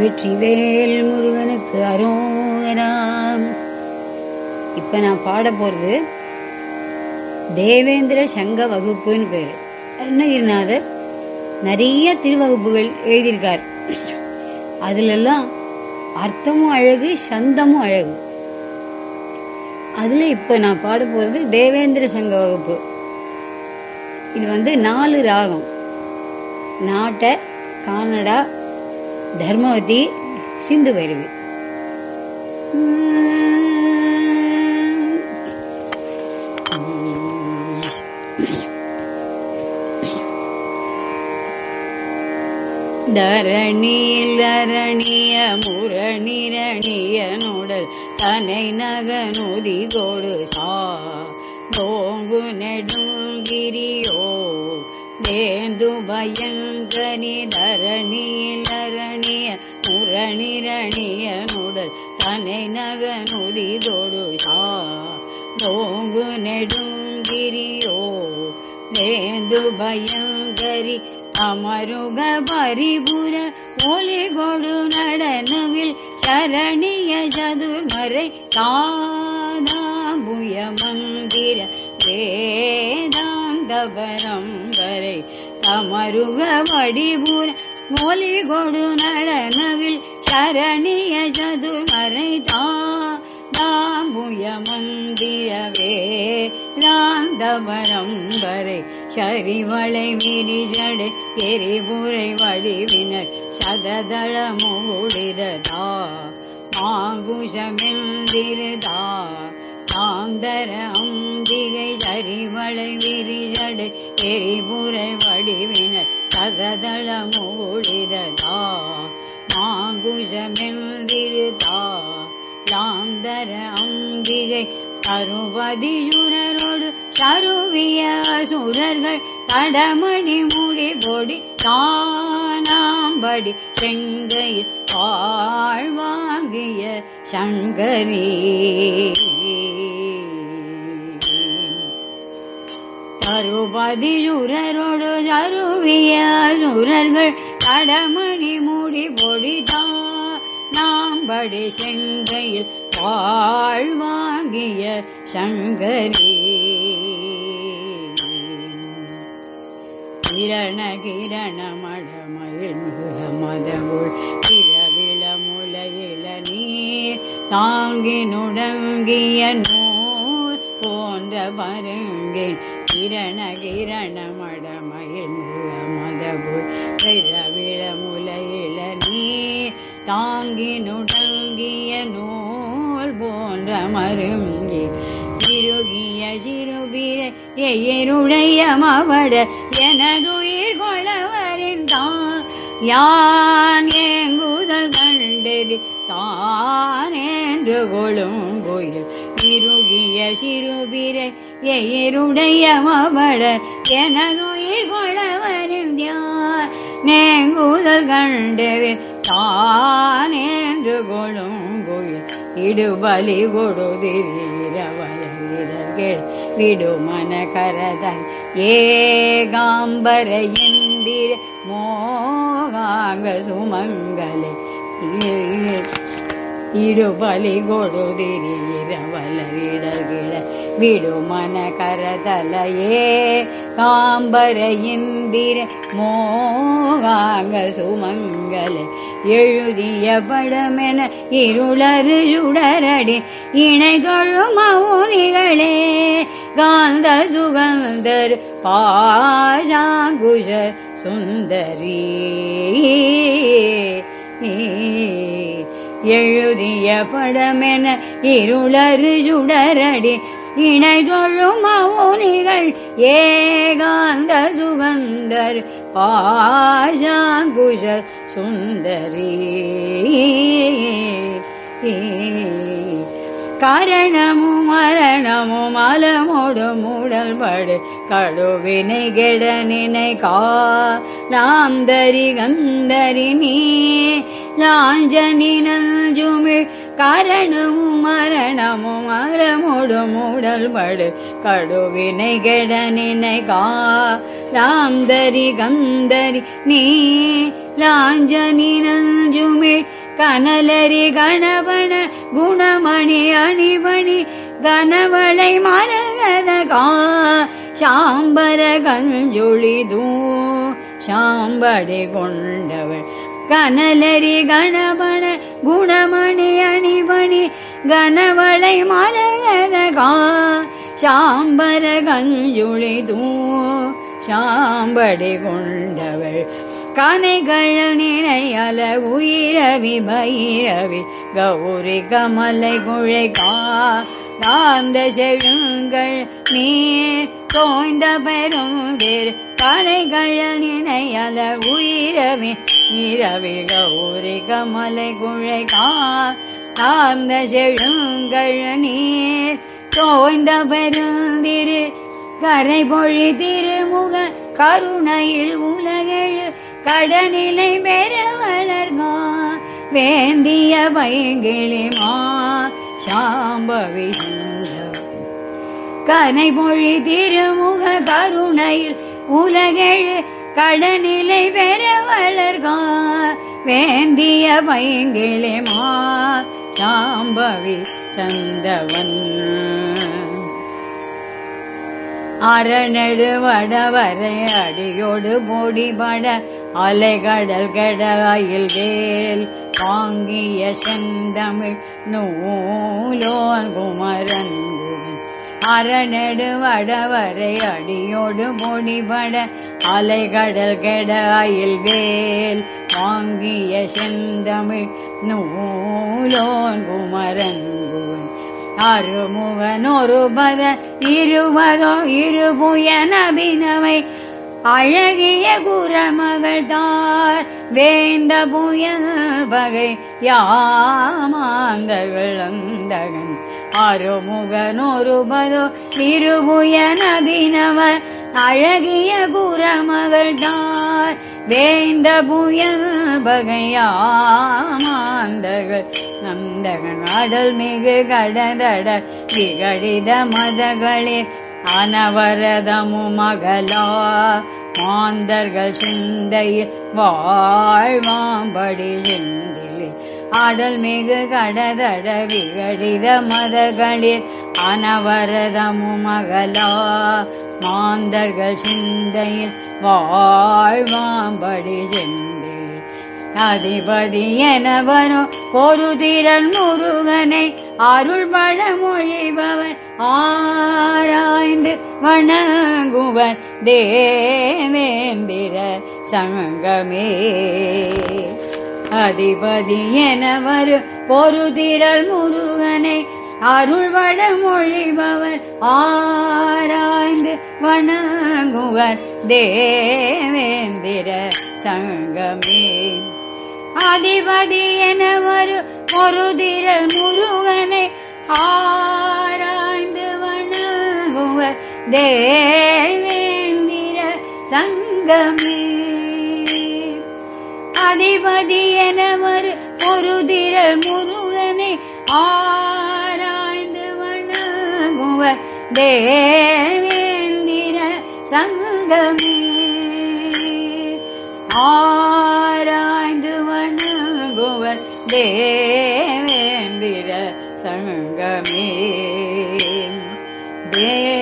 வெற்றிவேல் முருகனுக்கு அரோகராம். இப்ப நான் பாட போறது தேவேந்திர சங்க வகுப்புன்னு பேரு. அருணகிரிநாதர் நிறைய திருவகுப்புகள் எழுதியிருக்கார். அதுலெல்லாம் அர்த்தமும் அழகு சந்தமும் அழகு. அதுல இப்ப நான் பாட போறது தேவேந்திர சங்க வகுப்பு. இது வந்து நாலு ராகம். நாட்ட கானடா தர்மவதி சிந்து பைரவி தரணியில் அரணிய முரணிரணிய தனை நகனுதி கொடு சா தோங்கு நெடுங்கிரியோ தேந்து பயங்கனி தரணியில் அரணிய முரணிரணிய நுடல் தனை நகனுதி நோங்கு நெடுங்கிரியோ தேந்து பயங்கரி அமருக பரிபுர ஒலி கொடு நடனவில் சரணிய சதுர்மறை தானாபுய மந்திர வே வேதாந்த வரை தமருக வடிபுர ஒலி கொடு நடனவில் சரணிய சதுர்மறை தா தாம்புய மந்திர வரை சரிவளை விரிஜடை எரிபுரை வடிவினர் சததள மூடிதா ஆந்தர அம்பிகை அறிவளை விரிஜடை எரிபுரை வடிவினர் சகதள மூடிதா மாங்குஷமெந்திரதா லாந்தர அம்பிகை அருபதியுரரோடு சருவிய சுரர்கள் தடமணி முடி பொடி தானாம்படி செங்கையில் வாழ்வாங்கிய சங்கரே. அருபதியுரரோடு அருவிய சுரர்கள் கடமணி மூடி முடி நாம் படி செங்கையில் வாழ்வாங்கிய சங்கரே. கிரண கிரண மடமயில் மதவுள் இரவிள முலையில நீர் தாங்கி நுடங்கிய நூல் போன்ற பருங்கின் கிரண கிரண மடமயில் மதவுள் இரவிள முலையில நீர் தாங்கி நுடங்கிய நூல் போன்ற மருங்கி திருகிய சிறுபிர எயிருடைய மவட எனதுயிர் கொளவரின் தான் யான் ஏங்குதல் கண்டது தான் என்று கொழும் கோயில் இருகிய சிறுபிரை எயிருடைய மவட எனதுயிர் கொளவரின் தியான் நேங்குதல் கண்டவே தானேன்று என்று இடுபலி கொடுதிரவலர்கள் விடுமன கரதல் ஏகாம்பர இந்திர மோகாங்க சுமங்கலை. இடுபலி கொடுதிரவலரிடர்கிட விடுமன கரதலையே காம்பர இந்திர மோகாங்க சுமங்கல எழுதிய படமென இருளரு சுடரடி இணை தொழும் மௌனிகளே காந்த சுகந்தர் பாஷாங்குஷ சுந்தரி எழுதிய படமென இருளறு சுடரடி. இணை தொழும் மௌனிகள் ஏகாந்த சுகந்தர் பாஷாங்குஷ சுந்தரி. ஏ காரணமும் மரணமும் அலமோடு மூடல் படு கடுவினை கெட நினை காலாந்தரி கந்தரி நீ. லாஞ்சனி நஞ்சுமிழ் காரணமும் மரணமும் அறமுடு மூடல் படு கடுவினை கெட நினை கா ராம்தரி கந்தரி நீ. லாஞ்சனி நஞ்சுமிழ் கனலரி கணவன குணமணி அணிபணி கனவளை மரகதகா சாம்பர கஞ்சுளிதூ சாம்படி கொண்டவள். கனலரி கணபண குணமணி அணிபணி கனவளை மரகதகா சாம்பர கஞ்சுளிதூ சாம்படி கொண்டவள். கனைகள் நினையல உயிரவி பைரவி கௌரி கமலை குழைகா காந்த செழுங்கள் நீர் தோய்ந்த பெருந்திர். கலைகள் நினையல உயிரவி இரவி. கௌரி கமலை குழைகா காந்த செழுங்கள் நீர் தோய்ந்த பெருந்திரு. கரை பொழி திருமுக கருணையில் உலகே கடனிலை பெற வளர்கா வேந்திய பைங்கிளிமா சாம்பவி கனை மொழி திருமுக கருணையில் உலகெழு கடனிலை பெற வளர்கா வேந்திய பைங்கிளிமா சாம்பவி தந்தவன் அரணெடு வடவரை அடியோடு பொடிபட அலைகடல் கடலாயில் வேல் வாங்கிய செந்தமிழ் நூலோன் குமரன் அரணெடு வடவரை அடியோடு முடிபட அலைகடல் கெடாயில் வேல் வாங்கிய செந்தமிழ் நூலோன் குமரன் அருமுகன் ஒருபத இருபதோ இருபுயன் அபினவை அழகிய குரமகள்தார் வேந்த புயல் பகை யாமாந்தர்கள் அந்தகன் அருமுகன் ஒரு அழகிய குரமகள்தார் வேந்த புயல் பகையாமாந்தர்கள் நந்தகன். அடல் மிகு கடதட விகடித மதகளில் அனவரதமு மகளா மாந்தர்கள் சிந்தையில் வாழ்வாம்படி செந்திலே. ஆடல் மிகு கடதட விகடித மதகளில் அனவரதமு மகளா மாந்தர்கள் சிந்தையில் வாழ்வாம்படி செந்திலே. அதிபதி எனவரோ ஒரு திறன் முருகனை அருள் பழமொழிபவர் ஆ வணங்குவர் தேவேந்திர சங்கமே. அதிபதி எனவர் ஒரு திரள் முருகனை அருள் வடமொழிபவர் ஆராய்ந்து வணங்குவர் தேவேந்திர சங்கமே. அதிபதி எனவர் ஒரு திரள் முருகனை ஆராய்ந்து வணங்குவர் தேவேந்திர சங்கமே. அதிபதி என ஒரு திரள் முருகனை ஆராய்ந்து வணங்குவ தேவேந்திர சங்கமே. ஆராய்ந்து வணங்குவ தேவேந்திர சங்கமே. தே